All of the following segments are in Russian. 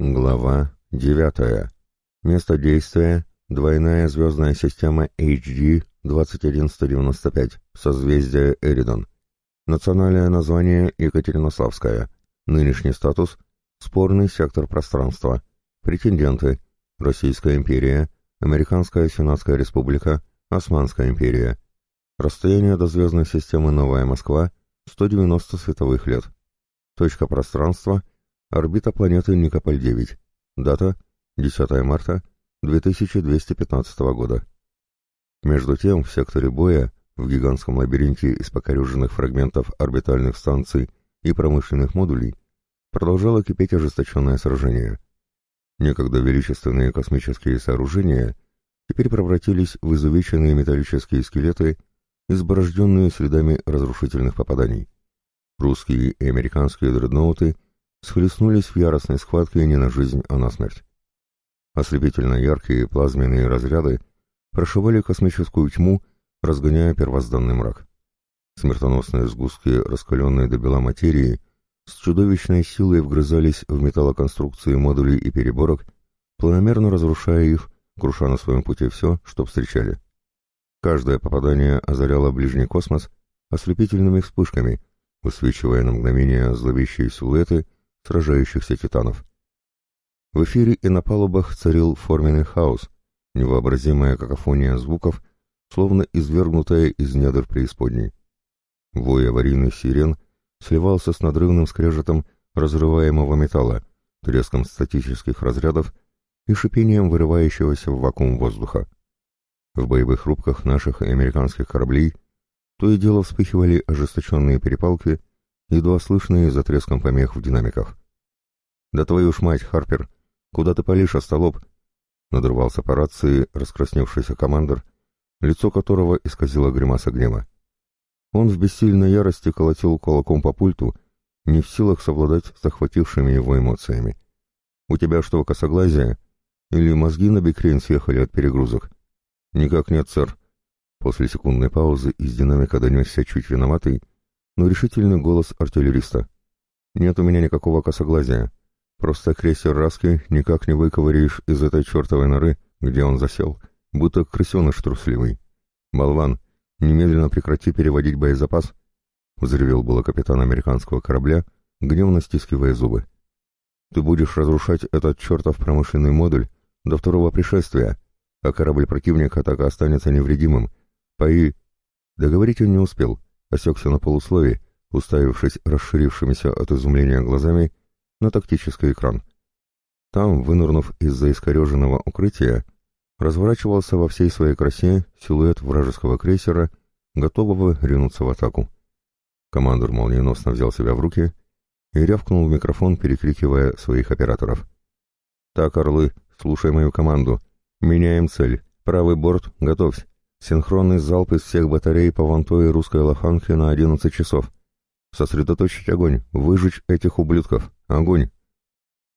Глава 9. Место действия – двойная звездная система HD 21195, созвездие Эридон. Национальное название – Екатеринославская. Нынешний статус – спорный сектор пространства. Претенденты – Российская империя, Американская Сенатская республика, Османская империя. Расстояние до звездной системы Новая Москва – 190 световых лет. Точка пространства – Орбита планеты Никополь-9. Дата 10 марта 2215 года. Между тем, в секторе боя, в гигантском лабиринте из покореженных фрагментов орбитальных станций и промышленных модулей, продолжало кипеть ожесточенное сражение. Некогда величественные космические сооружения теперь превратились в изувеченные металлические скелеты, изборожденные следами разрушительных попаданий. Русские и американские дредноуты схлестнулись в яростной схватке не на жизнь, а на смерть. Ослепительно яркие плазменные разряды прошивали космическую тьму, разгоняя первозданный мрак. Смертоносные сгустки, раскаленные до бела материи, с чудовищной силой вгрызались в металлоконструкции модулей и переборок, планомерно разрушая их, круша на своем пути все, что встречали. Каждое попадание озаряло ближний космос ослепительными вспышками, высвечивая на мгновение зловещие силуэты сражающихся титанов. В эфире и на палубах царил форменный хаос, невообразимая какофония звуков, словно извергнутая из недр преисподней. Вой аварийных сирен сливался с надрывным скрежетом разрываемого металла, треском статических разрядов и шипением вырывающегося в вакуум воздуха. В боевых рубках наших и американских кораблей то и дело вспыхивали ожесточенные перепалки едва слышные за треском помех в динамиках. «Да твою ж мать, Харпер! Куда ты палишь, остолоп?» Надрывался по рации раскрасневшийся командир, лицо которого исказило гримаса гнева. Он в бессильной ярости колотил кулаком по пульту, не в силах совладать с захватившими его эмоциями. «У тебя что, косоглазие? Или мозги на бекрень съехали от перегрузок?» «Никак нет, сэр». После секундной паузы из динамика донесся чуть виноватый, но решительный голос артиллериста. «Нет у меня никакого косоглазия. Просто крейсер Раски никак не выковыришь из этой чертовой норы, где он засел, будто крысеныш трусливый. Болван, немедленно прекрати переводить боезапас!» Взревел было капитан американского корабля, гневно стискивая зубы. «Ты будешь разрушать этот чертов промышленный модуль до второго пришествия, а корабль противника так и останется невредимым. Пои...» Договорить он не успел осекся на полуслове, уставившись расширившимися от изумления глазами на тактический экран. Там, вынырнув из-за искореженного укрытия, разворачивался во всей своей красе силуэт вражеского крейсера, готового ринуться в атаку. Командор молниеносно взял себя в руки и рявкнул в микрофон, перекрикивая своих операторов. «Так, орлы, слушай мою команду. Меняем цель. Правый борт, готовься. Синхронный залп из всех батарей по вантое русской лоханки на 11 часов. Сосредоточить огонь, выжечь этих ублюдков. Огонь!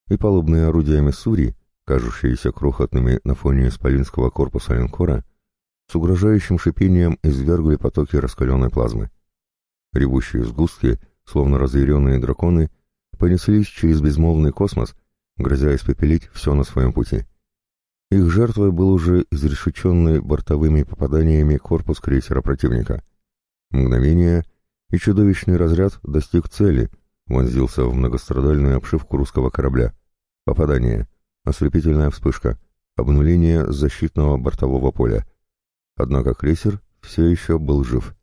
И палубные орудия Миссури, кажущиеся крохотными на фоне исполинского корпуса линкора, с угрожающим шипением извергли потоки раскаленной плазмы. Ревущие сгустки, словно разъяренные драконы, понеслись через безмолвный космос, грозя испепелить все на своем пути. Их жертвой был уже изрешеченный бортовыми попаданиями корпус крейсера противника. Мгновение, и чудовищный разряд достиг цели, вонзился в многострадальную обшивку русского корабля. Попадание, ослепительная вспышка, обнуление защитного бортового поля. Однако крейсер все еще был жив.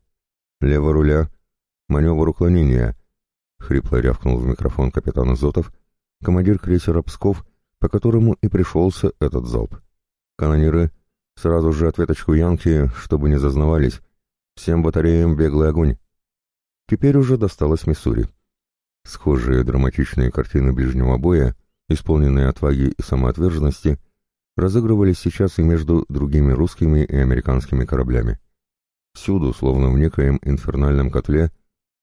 «Лево руля, маневр уклонения», — хрипло рявкнул в микрофон капитан Изотов, командир крейсера «Псков», по которому и пришелся этот залп. Канониры, сразу же ответочку Янки, чтобы не зазнавались. Всем батареям беглый огонь. Теперь уже досталось Миссури. Схожие драматичные картины ближнего боя, исполненные отваги и самоотверженности, разыгрывались сейчас и между другими русскими и американскими кораблями. Всюду, словно в некоем инфернальном котле,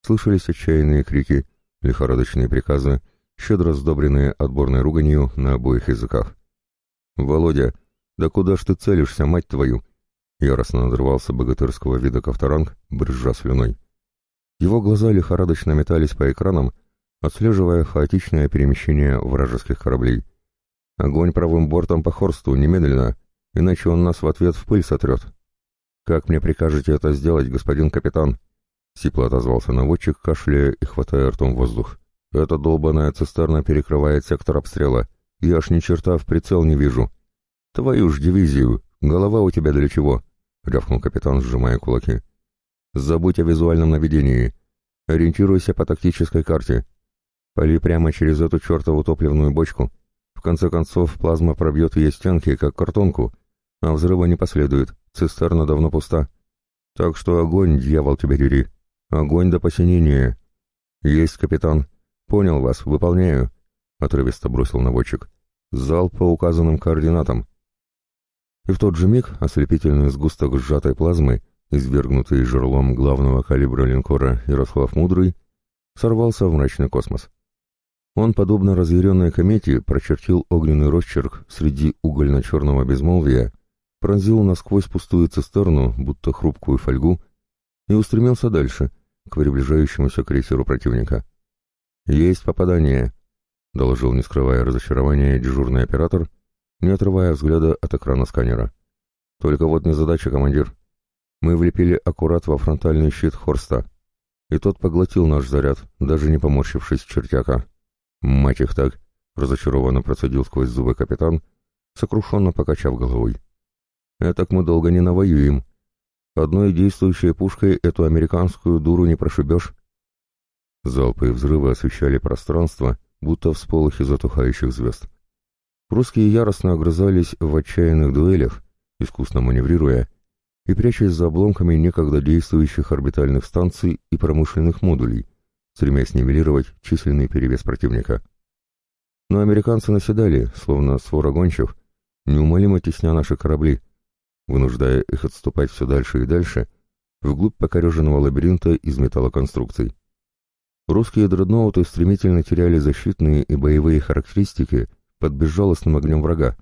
слышались отчаянные крики, лихорадочные приказы, щедро сдобренные отборной руганью на обоих языках. «Володя, да куда ж ты целишься, мать твою?» Яростно надрывался богатырского вида Ковторанг, брызжа слюной. Его глаза лихорадочно метались по экранам, отслеживая хаотичное перемещение вражеских кораблей. Огонь правым бортом по Хорсту, немедленно, иначе он нас в ответ в пыль сотрет. Как мне прикажете это сделать, господин капитан? Сипло отозвался наводчик, кашляя и хватая ртом воздух. Эта долбаная цистерна перекрывает сектор обстрела. Я аж ни черта в прицел не вижу. Твою ж дивизию, голова у тебя для чего? Рявкнул капитан, сжимая кулаки. Забудь о визуальном наведении. Ориентируйся по тактической карте. Пали прямо через эту чертову топливную бочку. В конце концов, плазма пробьет ее стенки, как картонку, а взрыва не последует, цистерна давно пуста. Так что огонь, дьявол тебя дери. Огонь до посинения. Есть, капитан. Понял вас, выполняю. Отрывисто бросил наводчик. Зал по указанным координатам. И в тот же миг ослепительный сгусток сжатой плазмы извергнутый жерлом главного калибра линкора Ярослав Мудрый, сорвался в мрачный космос. Он, подобно разъяренной комете, прочертил огненный росчерк среди угольно-черного безмолвия, пронзил насквозь пустую цистерну, будто хрупкую фольгу, и устремился дальше, к приближающемуся крейсеру противника. «Есть попадание», — доложил, не скрывая разочарования, дежурный оператор, не отрывая взгляда от экрана сканера. «Только вот не задача, командир. Мы влепили аккурат во фронтальный щит Хорста, и тот поглотил наш заряд, даже не поморщившись чертяка. «Мать их так!» — разочарованно процедил сквозь зубы капитан, сокрушенно покачав головой. «Этак мы долго не навоюем. Одной действующей пушкой эту американскую дуру не прошибешь». Залпы и взрывы освещали пространство, будто всполохи затухающих звезд. Русские яростно огрызались в отчаянных дуэлях, искусно маневрируя, и прячась за обломками некогда действующих орбитальных станций и промышленных модулей, стремясь нивелировать численный перевес противника. Но американцы наседали, словно свора гончих, неумолимо тесня наши корабли, вынуждая их отступать все дальше и дальше, вглубь покореженного лабиринта из металлоконструкций. Русские дредноуты стремительно теряли защитные и боевые характеристики под безжалостным огнем врага,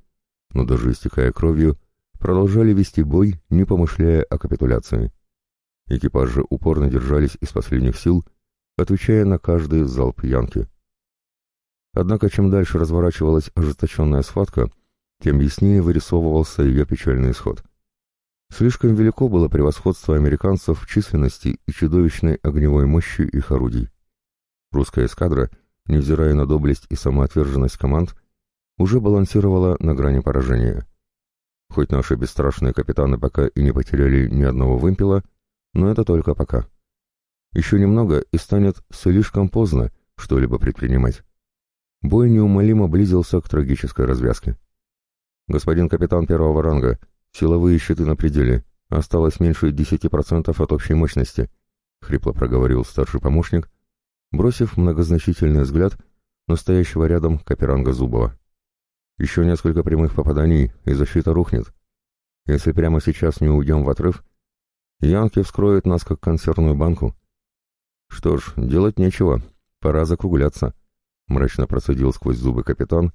но даже истекая кровью, продолжали вести бой, не помышляя о капитуляции. Экипажи упорно держались из последних сил, отвечая на каждый залп Янки. Однако чем дальше разворачивалась ожесточенная схватка, тем яснее вырисовывался ее печальный исход. Слишком велико было превосходство американцев в численности и чудовищной огневой мощи их орудий. Русская эскадра, невзирая на доблесть и самоотверженность команд, уже балансировала на грани поражения. Хоть наши бесстрашные капитаны пока и не потеряли ни одного вымпела, но это только пока. Еще немного, и станет слишком поздно что-либо предпринимать. Бой неумолимо близился к трагической развязке. «Господин капитан первого ранга, силовые щиты на пределе. Осталось меньше 10% от общей мощности», — хрипло проговорил старший помощник, бросив многозначительный взгляд настоящего рядом Каперанга Зубова. Еще несколько прямых попаданий, и защита рухнет. Если прямо сейчас не уйдем в отрыв, Янки вскроют нас как консервную банку. Что ж, делать нечего, пора закругляться, — мрачно процедил сквозь зубы капитан,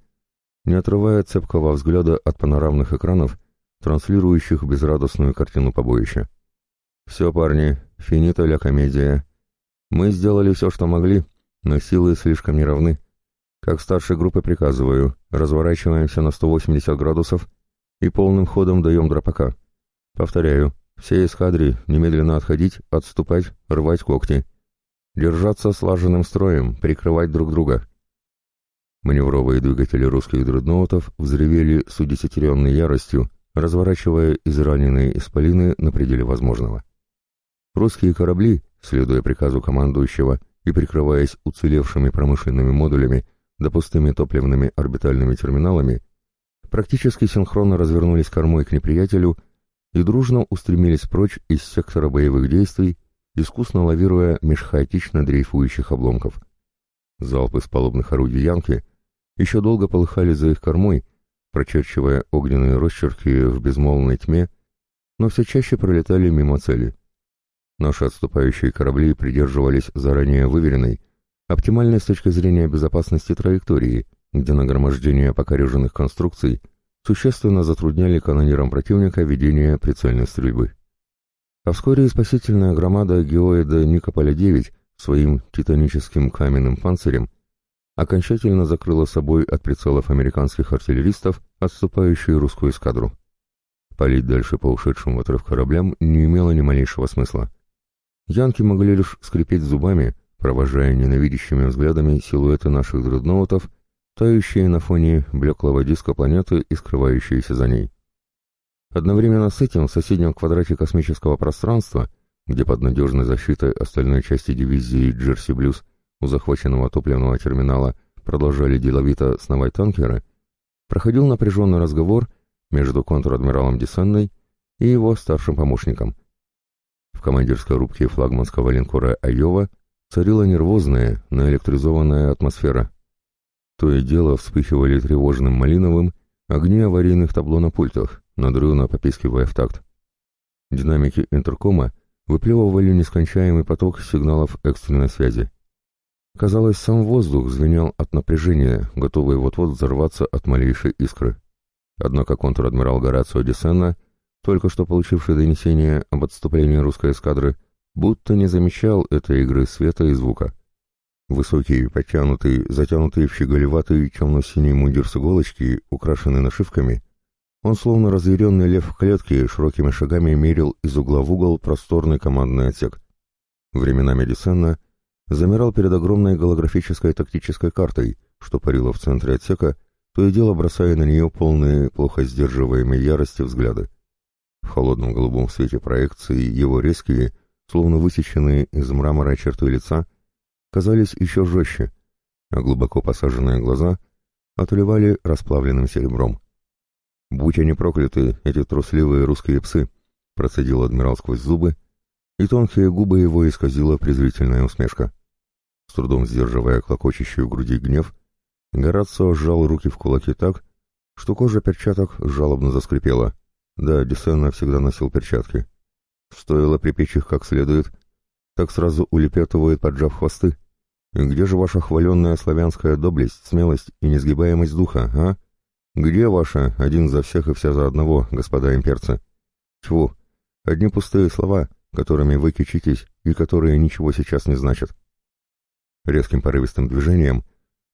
не отрывая цепкого взгляда от панорамных экранов, транслирующих безрадостную картину побоища. «Все, парни, финита ля комедия. Мы сделали все, что могли, но силы слишком неравны. Как старшей группы приказываю, разворачиваемся на 180 градусов и полным ходом даем дропака. Повторяю, все эскадри немедленно отходить, отступать, рвать когти. Держаться слаженным строем, прикрывать друг друга. Маневровые двигатели русских дредноутов взревели с удесятеренной яростью, разворачивая израненные исполины на пределе возможного. Русские корабли, следуя приказу командующего и прикрываясь уцелевшими промышленными модулями, да пустыми топливными орбитальными терминалами, практически синхронно развернулись кормой к неприятелю и дружно устремились прочь из сектора боевых действий, искусно лавируя меж хаотично дрейфующих обломков. Залпы с палубных орудий Янки еще долго полыхали за их кормой, прочерчивая огненные росчерки в безмолвной тьме, но все чаще пролетали мимо цели. Наши отступающие корабли придерживались заранее выверенной, Оптимальной с точки зрения безопасности траектории, где нагромождение покореженных конструкций существенно затрудняли канонирам противника ведение прицельной стрельбы. А вскоре спасительная громада геоида Никополя-9 своим титаническим каменным панцирем окончательно закрыла собой от прицелов американских артиллеристов отступающую русскую эскадру. Палить дальше по ушедшим в отрыв кораблям не имело ни малейшего смысла. Янки могли лишь скрипеть зубами, провожая ненавидящими взглядами силуэты наших дредноутов, тающие на фоне блеклого диска планеты и скрывающиеся за ней. Одновременно с этим в соседнем квадрате космического пространства, где под надежной защитой остальной части дивизии Джерси Блюз у захваченного топливного терминала продолжали деловито сновать танкеры, проходил напряженный разговор между контр-адмиралом Десенной и его старшим помощником. В командирской рубке флагманского линкора «Айова» царила нервозная, наэлектризованная атмосфера. То и дело вспыхивали тревожным малиновым огни аварийных табло на пультах, надрывно попискивая в такт. Динамики интеркома выплевывали нескончаемый поток сигналов экстренной связи. Казалось, сам воздух звенел от напряжения, готовый вот-вот взорваться от малейшей искры. Однако контр-адмирал Горацио Десенна, только что получивший донесение об отступлении русской эскадры, будто не замечал этой игры света и звука. Высокий, подтянутый, затянутый в щеголеватый темно-синий мундир с иголочки, украшенный нашивками, он словно разъяренный лев в клетке широкими шагами мерил из угла в угол просторный командный отсек. Временами Десенна замирал перед огромной голографической тактической картой, что парила в центре отсека, то и дело бросая на нее полные, плохо сдерживаемые ярости взгляды. В холодном голубом свете проекции его резкие, словно высеченные из мрамора черты лица, казались еще жестче, а глубоко посаженные глаза отливали расплавленным серебром. «Будь они прокляты, эти трусливые русские псы!» — процедил адмирал сквозь зубы, и тонкие губы его исказила презрительная усмешка. С трудом сдерживая клокочущую груди гнев, Горацио сжал руки в кулаки так, что кожа перчаток жалобно заскрипела. Да, Дюсенна всегда носил перчатки. Стоило припечь их как следует, так сразу улепетывает, поджав хвосты. И где же ваша хваленная славянская доблесть, смелость и несгибаемость духа, а? Где ваша «один за всех и вся за одного», господа имперцы? Тьфу, одни пустые слова, которыми вы кичитесь и которые ничего сейчас не значат. Резким порывистым движением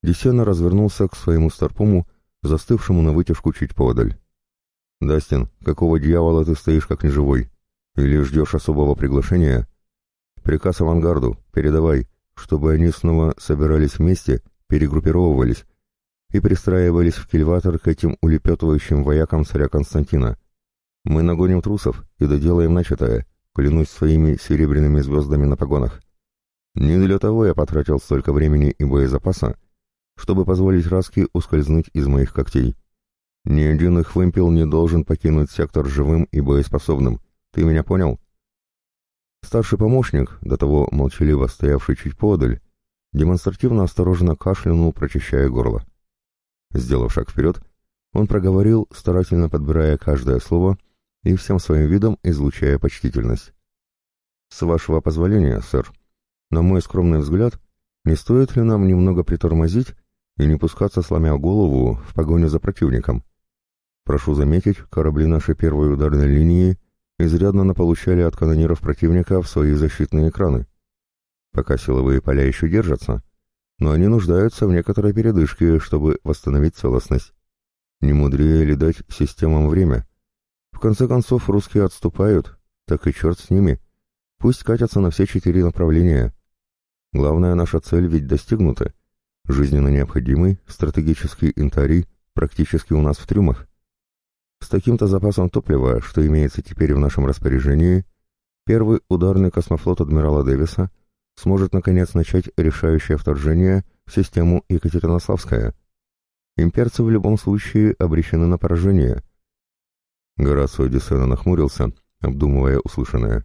Десена развернулся к своему старпому, застывшему на вытяжку чуть подаль. «Дастин, какого дьявола ты стоишь как неживой? Или ждешь особого приглашения? Приказ авангарду, передавай, чтобы они снова собирались вместе, перегруппировывались и пристраивались в кильватор к этим улепетывающим воякам царя Константина. Мы нагоним трусов и доделаем начатое, клянусь своими серебряными звездами на погонах. Не для того я потратил столько времени и боезапаса, чтобы позволить Раске ускользнуть из моих когтей. Ни один их вымпел не должен покинуть сектор живым и боеспособным. Ты меня понял? Старший помощник, до того молчаливо стоявший чуть подаль, демонстративно осторожно кашлянул, прочищая горло. Сделав шаг вперед, он проговорил, старательно подбирая каждое слово и всем своим видом излучая почтительность. «С вашего позволения, сэр, на мой скромный взгляд, не стоит ли нам немного притормозить и не пускаться, сломя голову, в погоню за противником? Прошу заметить, корабли нашей первой ударной линии изрядно наполучали от канониров противника в свои защитные экраны. Пока силовые поля еще держатся, но они нуждаются в некоторой передышке, чтобы восстановить целостность. Не мудрее ли дать системам время? В конце концов, русские отступают, так и черт с ними. Пусть катятся на все четыре направления. Главная наша цель ведь достигнута. Жизненно необходимый стратегический интарий практически у нас в трюмах. С таким-то запасом топлива, что имеется теперь в нашем распоряжении, первый ударный космофлот адмирала Дэвиса — сможет наконец начать решающее вторжение в систему Екатеринославская. Имперцы в любом случае обречены на поражение. Горацио Десена нахмурился, обдумывая услышанное.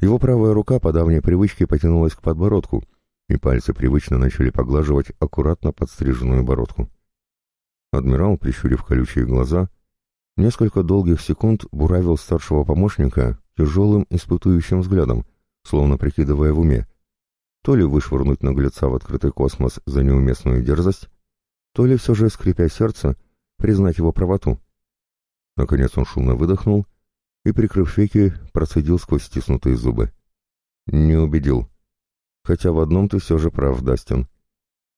Его правая рука по давней привычке потянулась к подбородку, и пальцы привычно начали поглаживать аккуратно подстриженную бородку. Адмирал, прищурив колючие глаза, несколько долгих секунд буравил старшего помощника тяжелым испытующим взглядом, словно прикидывая в уме, то ли вышвырнуть наглеца в открытый космос за неуместную дерзость, то ли все же, скрипя сердце, признать его правоту. Наконец он шумно выдохнул и, прикрыв веки, процедил сквозь стиснутые зубы. «Не убедил. Хотя в одном ты все же прав, Дастин.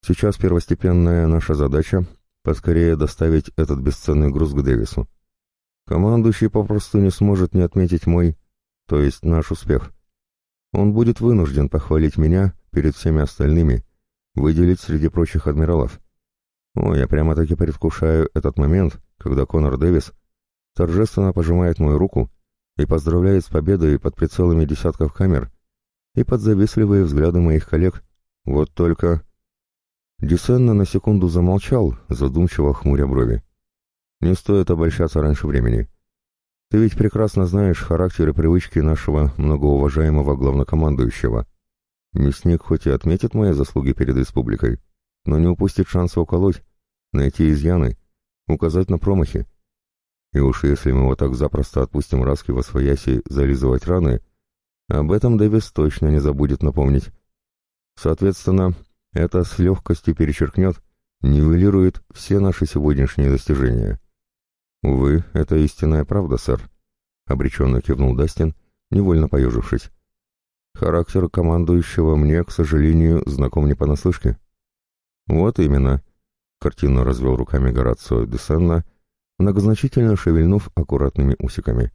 Сейчас первостепенная наша задача — поскорее доставить этот бесценный груз к Дэвису. Командующий попросту не сможет не отметить мой, то есть наш успех. Он будет вынужден похвалить меня перед всеми остальными, выделить среди прочих адмиралов. О, я прямо-таки предвкушаю этот момент, когда Конор Дэвис торжественно пожимает мою руку и поздравляет с победой под прицелами десятков камер и под завистливые взгляды моих коллег. Вот только... Десенна на секунду замолчал, задумчиво хмуря брови. Не стоит обольщаться раньше времени. Ты ведь прекрасно знаешь характер и привычки нашего многоуважаемого главнокомандующего. Мясник хоть и отметит мои заслуги перед республикой, но не упустит шанса уколоть, найти изъяны, указать на промахи. И уж если мы вот так запросто отпустим Раски во свояси зализывать раны, об этом Дэвис точно не забудет напомнить. Соответственно, это с легкостью перечеркнет, нивелирует все наши сегодняшние достижения. Увы, это истинная правда, сэр, — обреченно кивнул Дастин, невольно поежившись. Характер командующего мне, к сожалению, знаком не понаслышке. Вот именно, — картинно развел руками Горацио де Сенна, многозначительно шевельнув аккуратными усиками.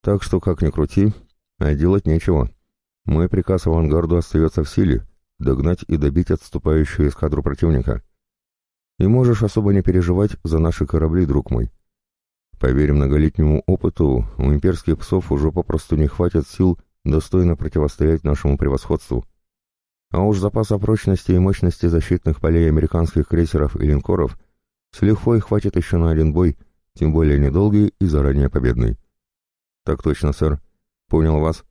Так что, как ни крути, а делать нечего. Мой приказ авангарду остается в силе — догнать и добить отступающую эскадру противника. И можешь особо не переживать за наши корабли, друг мой. Поверь многолетнему опыту, у имперских псов уже попросту не хватит сил достойно противостоять нашему превосходству. А уж запаса прочности и мощности защитных полей американских крейсеров и линкоров с лихвой хватит еще на один бой, тем более недолгий и заранее победный. Так точно, сэр. Понял вас.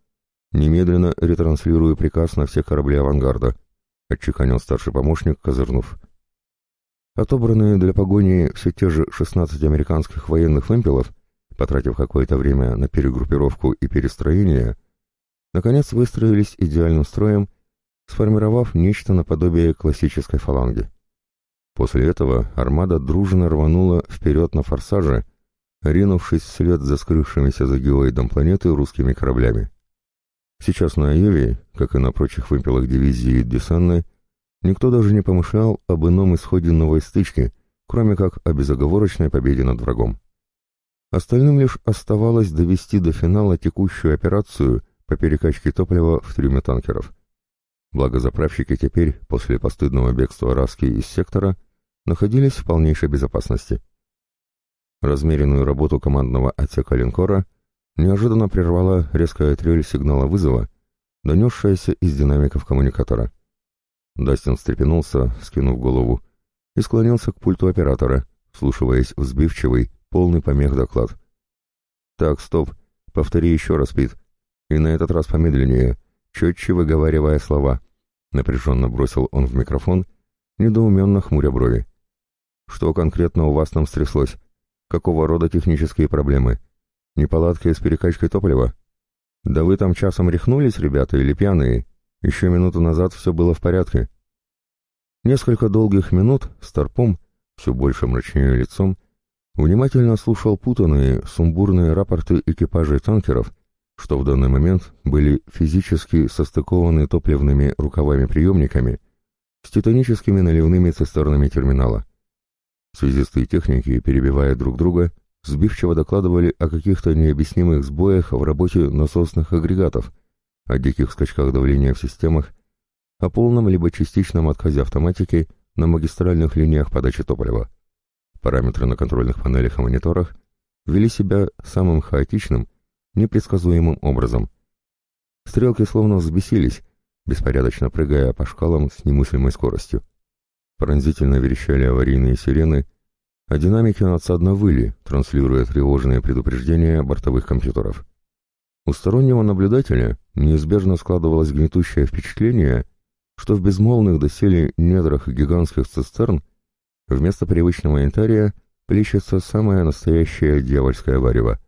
Немедленно ретранслирую приказ на все корабли авангарда, отчеканил старший помощник, козырнув. Отобранные для погони все те же 16 американских военных вымпелов, потратив какое-то время на перегруппировку и перестроение, наконец выстроились идеальным строем, сформировав нечто наподобие классической фаланги. После этого армада дружно рванула вперед на форсаже, ринувшись вслед за скрывшимися за геоидом планеты русскими кораблями. Сейчас на Айове, как и на прочих вымпелах дивизии Десанны, Никто даже не помышлял об ином исходе новой стычки, кроме как о безоговорочной победе над врагом. Остальным лишь оставалось довести до финала текущую операцию по перекачке топлива в трюме танкеров. Благо заправщики теперь, после постыдного бегства Раски из сектора, находились в полнейшей безопасности. Размеренную работу командного отсека линкора неожиданно прервала резкая трель сигнала вызова, донесшаяся из динамиков коммуникатора. Дастин встрепенулся, скинув голову, и склонился к пульту оператора, слушаясь в сбивчивый, полный помех доклад. «Так, стоп, повтори еще раз, Пит, и на этот раз помедленнее, четче выговаривая слова», — напряженно бросил он в микрофон, недоуменно хмуря брови. «Что конкретно у вас там стряслось? Какого рода технические проблемы? Неполадки с перекачкой топлива? Да вы там часом рехнулись, ребята, или пьяные?» Еще минуту назад все было в порядке. Несколько долгих минут Старпом, все больше мрачнее лицом, внимательно слушал путанные, сумбурные рапорты экипажей танкеров, что в данный момент были физически состыкованы топливными рукавами-приемниками с титаническими наливными цистернами терминала. Связисты и техники, перебивая друг друга, сбивчиво докладывали о каких-то необъяснимых сбоях в работе насосных агрегатов — о диких скачках давления в системах, о полном либо частичном отказе автоматики на магистральных линиях подачи топлива. Параметры на контрольных панелях и мониторах вели себя самым хаотичным, непредсказуемым образом. Стрелки словно взбесились, беспорядочно прыгая по шкалам с немыслимой скоростью. Пронзительно верещали аварийные сирены, а динамики надсадно выли, транслируя тревожные предупреждения бортовых компьютеров. У стороннего наблюдателя неизбежно складывалось гнетущее впечатление, что в безмолвных доселе недрах гигантских цистерн вместо привычного янтария плещется самая настоящая дьявольская варево,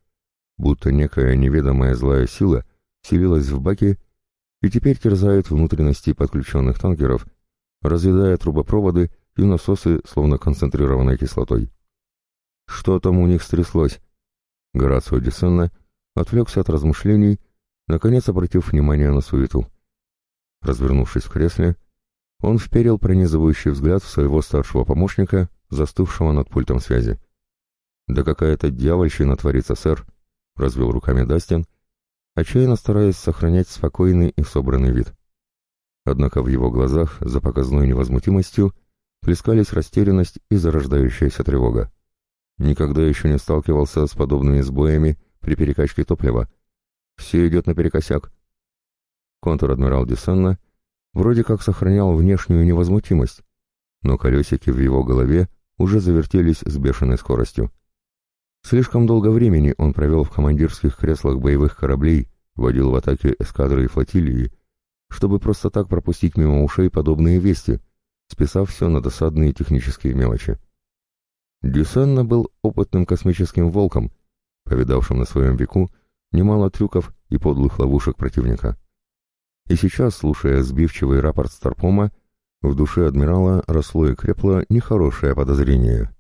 будто некая неведомая злая сила селилась в баке и теперь терзает внутренности подключенных танкеров, разъедая трубопроводы и насосы, словно концентрированной кислотой. Что там у них стряслось? Горацио Десенна — отвлекся от размышлений, наконец обратив внимание на суету. Развернувшись в кресле, Он вперил пронизывающий взгляд в своего старшего помощника, застывшего над пультом связи. «Да какая-то дьявольщина творится, сэр», — развел руками Дастин, отчаянно стараясь сохранять спокойный и собранный вид. Однако в его глазах, за показной невозмутимостью, плескались растерянность и зарождающаяся тревога. Никогда еще не сталкивался с подобными сбоями при перекачке топлива. Все идет наперекосяк. Контр-адмирал Десанна вроде как сохранял внешнюю невозмутимость, но колесики в его голове уже завертелись с бешеной скоростью. Слишком долго времени он провел в командирских креслах боевых кораблей, водил в атаке эскадры и флотилии, чтобы просто так пропустить мимо ушей подобные вести, списав все на досадные технические мелочи. Дюсанна был опытным космическим волком, повидавшим на своем веку немало трюков и подлых ловушек противника. И сейчас, слушая сбивчивый рапорт Старпома, в душе адмирала росло и крепло нехорошее подозрение.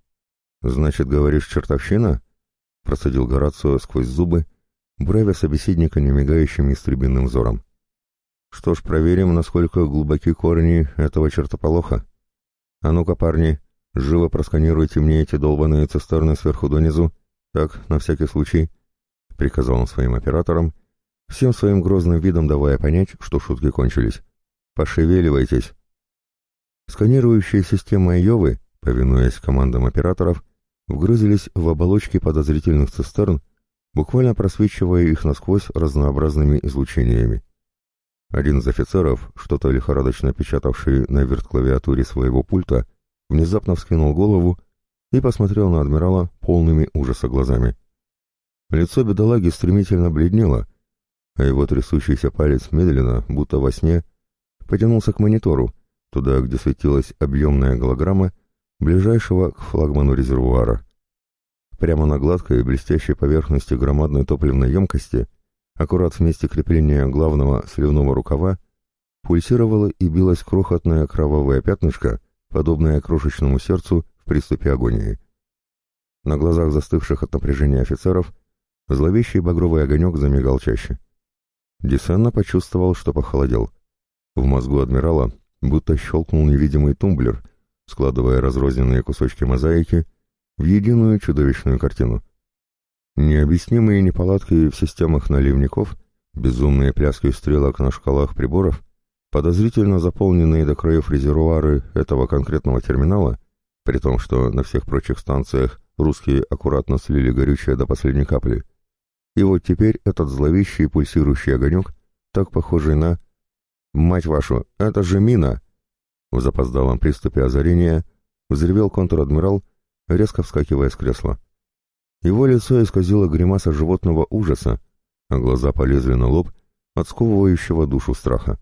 «Значит, говоришь, чертовщина?» — процедил Горацио сквозь зубы, бравя собеседника немигающим истребинным взором. «Что ж, проверим, насколько глубоки корни этого чертополоха. А ну-ка, парни, живо просканируйте мне эти долбаные цистерны сверху донизу, так, на всякий случай», — приказал он своим операторам, всем своим грозным видом давая понять, что шутки кончились. «Пошевеливайтесь!» Сканирующие системы Айовы, повинуясь командам операторов, вгрызлись в оболочки подозрительных цистерн, буквально просвечивая их насквозь разнообразными излучениями. Один из офицеров, что-то лихорадочно печатавший на вертклавиатуре своего пульта, внезапно вскинул голову и посмотрел на адмирала полными ужаса глазами. Лицо бедолаги стремительно бледнело, а его трясущийся палец медленно, будто во сне, потянулся к монитору, туда, где светилась объемная голограмма ближайшего к флагману резервуара. Прямо на гладкой блестящей поверхности громадной топливной емкости, аккурат в месте крепления главного сливного рукава, пульсировало и билось крохотное кровавое пятнышко, подобное крошечному сердцу приступе агонии. На глазах застывших от напряжения офицеров зловещий багровый огонек замигал чаще. Десенна почувствовал, что похолодел. В мозгу адмирала будто щелкнул невидимый тумблер, складывая разрозненные кусочки мозаики в единую чудовищную картину. Необъяснимые неполадки в системах наливников, безумные пляски стрелок на шкалах приборов, подозрительно заполненные до краев резервуары этого конкретного терминала, при том, что на всех прочих станциях русские аккуратно слили горючее до последней капли — и вот теперь этот зловещий пульсирующий огонек, так похожий на... «Мать вашу, это же мина!» В запоздалом приступе озарения взревел контр-адмирал, резко вскакивая с кресла. Его лицо исказило гримаса животного ужаса, а глаза полезли на лоб от сковывающего душу страха.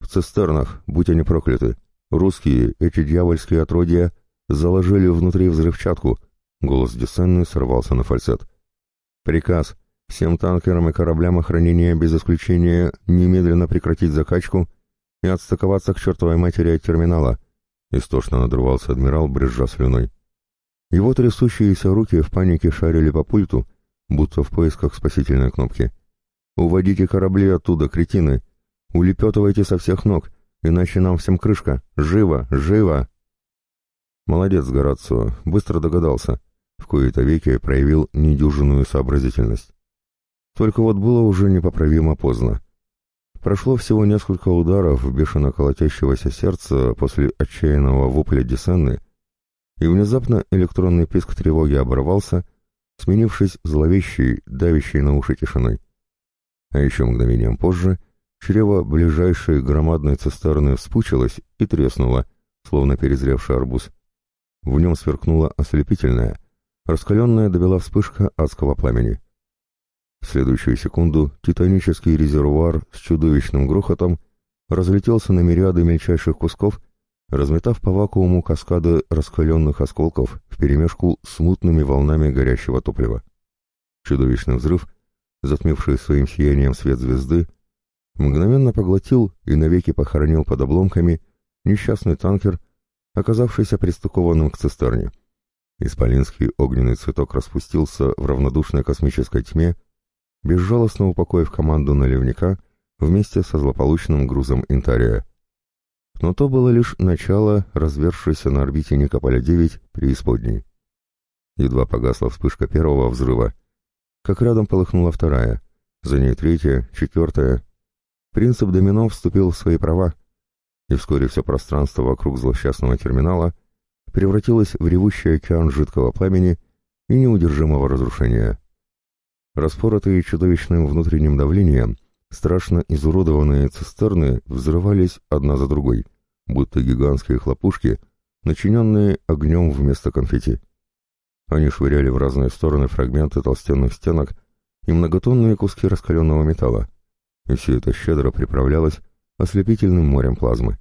В цистернах, будь они прокляты, русские, эти дьявольские отродья, заложили внутри взрывчатку. Голос Десенны сорвался на фальцет. «Приказ Всем танкерам и кораблям охранения без исключения немедленно прекратить закачку и отстыковаться к чертовой матери от терминала. Истошно надрывался адмирал, брызжа слюной. Его трясущиеся руки в панике шарили по пульту, будто в поисках спасительной кнопки. «Уводите корабли оттуда, кретины! Улепетывайте со всех ног, иначе нам всем крышка! Живо! Живо!» Молодец, Горацио, быстро догадался. В кои-то веки проявил недюжинную сообразительность. Только вот было уже непоправимо поздно. Прошло всего несколько ударов бешено колотящегося сердца после отчаянного вопля Десенны, и внезапно электронный писк тревоги оборвался, сменившись зловещей, давящей на уши тишиной. А еще мгновением позже чрево ближайшей громадной цистерны вспучилось и треснуло, словно перезревший арбуз. В нем сверкнула ослепительная, раскаленная добела вспышка адского пламени. В следующую секунду титанический резервуар с чудовищным грохотом разлетелся на мириады мельчайших кусков, разметав по вакууму каскады раскаленных осколков вперемешку с мутными волнами горящего топлива. Чудовищный взрыв, затмивший своим сиянием свет звезды, мгновенно поглотил и навеки похоронил под обломками несчастный танкер, оказавшийся пристыкованным к цистерне. Исполинский огненный цветок распустился в равнодушной космической тьме, безжалостно упокоив команду наливника вместе со злополучным грузом Интария. но то было лишь начало развершейся на орбите Никополя-9 преисподней. Едва погасла вспышка первого взрыва, как рядом полыхнула вторая, за ней третья, четвертая. Принцип домино вступил в свои права, и вскоре все пространство вокруг злосчастного терминала превратилось в ревущий океан жидкого пламени и неудержимого разрушения. Распоротые чудовищным внутренним давлением, страшно изуродованные цистерны взрывались одна за другой, будто гигантские хлопушки, начиненные огнем вместо конфетти. Они швыряли в разные стороны фрагменты толстенных стенок и многотонные куски раскаленного металла, и все это щедро приправлялось ослепительным морем плазмы.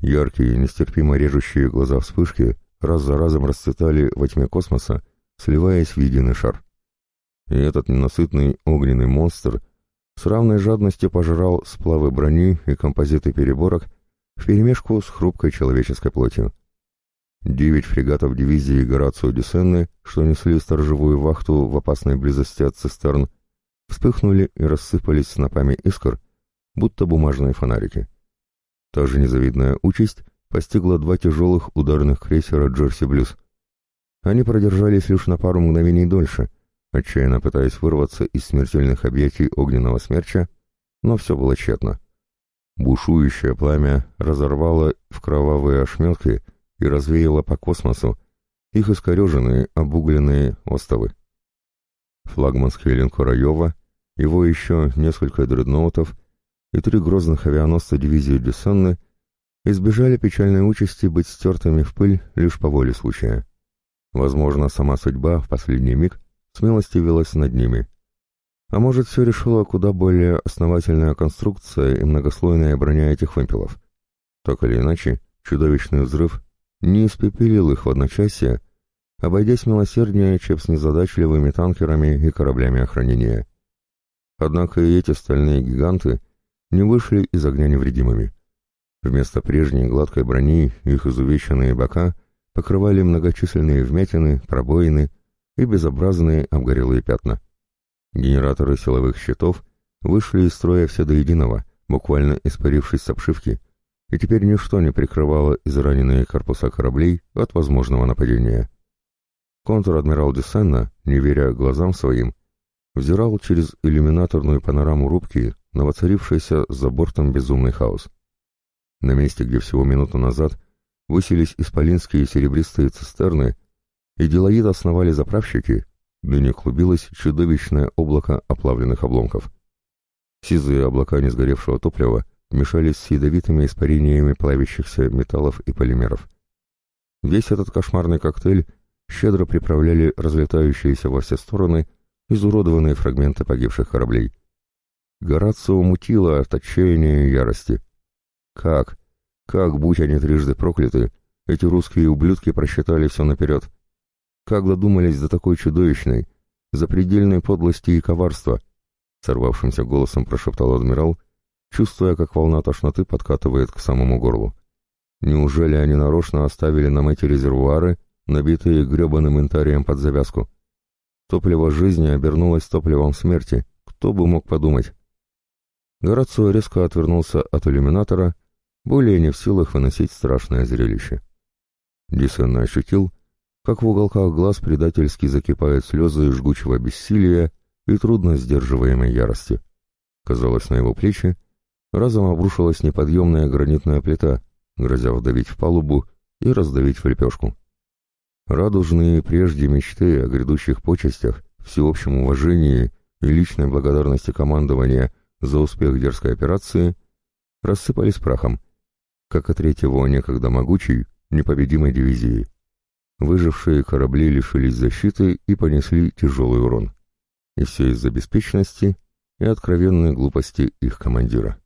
Яркие, нестерпимо режущие глаза вспышки раз за разом расцветали во тьме космоса, сливаясь в единый шар. И этот ненасытный огненный монстр с равной жадностью пожирал сплавы брони и композиты переборок вперемешку с хрупкой человеческой плотью. Девять фрегатов дивизии Горацио Дюсенны, что несли сторожевую вахту в опасной близости от цистерн, вспыхнули и рассыпались снопами искр, будто бумажные фонарики. Та же незавидная участь постигла два тяжелых ударных крейсера «Джерси Блюз». Они продержались лишь на пару мгновений дольше, отчаянно пытаясь вырваться из смертельных объятий огненного смерча, но все было тщетно. Бушующее пламя разорвало в кровавые ошметки и развеяло по космосу их искореженные, обугленные остовы. Флагманский линкор Айова, его еще несколько дредноутов и три грозных авианосца дивизии Дюссанны избежали печальной участи быть стертыми в пыль лишь по воле случая. Возможно, сама судьба в последний миг смелости велась над ними. А может, все решила куда более основательная конструкция и многослойная броня этих вымпелов. Так или иначе, чудовищный взрыв не испепелил их в одночасье, обойдясь милосерднее, чем с незадачливыми танкерами и кораблями охранения. Однако и эти стальные гиганты не вышли из огня невредимыми. Вместо прежней гладкой брони их изувеченные бока покрывали многочисленные вмятины, пробоины и безобразные обгорелые пятна. Генераторы силовых щитов вышли из строя все до единого, буквально испарившись с обшивки, и теперь ничто не прикрывало израненные корпуса кораблей от возможного нападения. Контр-адмирал Дюссенна, не веря глазам своим, взирал через иллюминаторную панораму рубки на воцарившийся за бортом безумный хаос. На месте, где всего минуту назад высились исполинские серебристые цистерны, и деловито основали заправщики, ныне клубилось чудовищное облако оплавленных обломков. Сизые облака несгоревшего топлива мешались с ядовитыми испарениями плавящихся металлов и полимеров. Весь этот кошмарный коктейль щедро приправляли разлетающиеся во все стороны изуродованные фрагменты погибших кораблей. Горацио мутило от отчаяния и ярости. Как, как, будь они трижды прокляты, эти русские ублюдки просчитали все наперед? Как додумались до такой чудовищной, запредельной подлости и коварства? Сорвавшимся голосом прошептал адмирал, чувствуя, как волна тошноты подкатывает к самому горлу. Неужели они нарочно оставили нам эти резервуары, набитые гребаным интарием под завязку? Топливо жизни обернулось топливом смерти. Кто бы мог подумать? Горацио резко отвернулся от иллюминатора, более не в силах выносить страшное зрелище. Дисен ощутил, как в уголках глаз предательски закипают слезы жгучего бессилия и трудно сдерживаемой ярости. Казалось, на его плечи разом обрушилась неподъемная гранитная плита, грозя вдавить в палубу и раздавить в лепешку. Радужные прежде мечты о грядущих почестях, всеобщем уважении и личной благодарности командования за успех дерзкой операции рассыпались прахом, как и третьего некогда могучей, непобедимой дивизии. Выжившие корабли лишились защиты и понесли тяжелый урон. И все из-за беспечности и откровенной глупости их командира.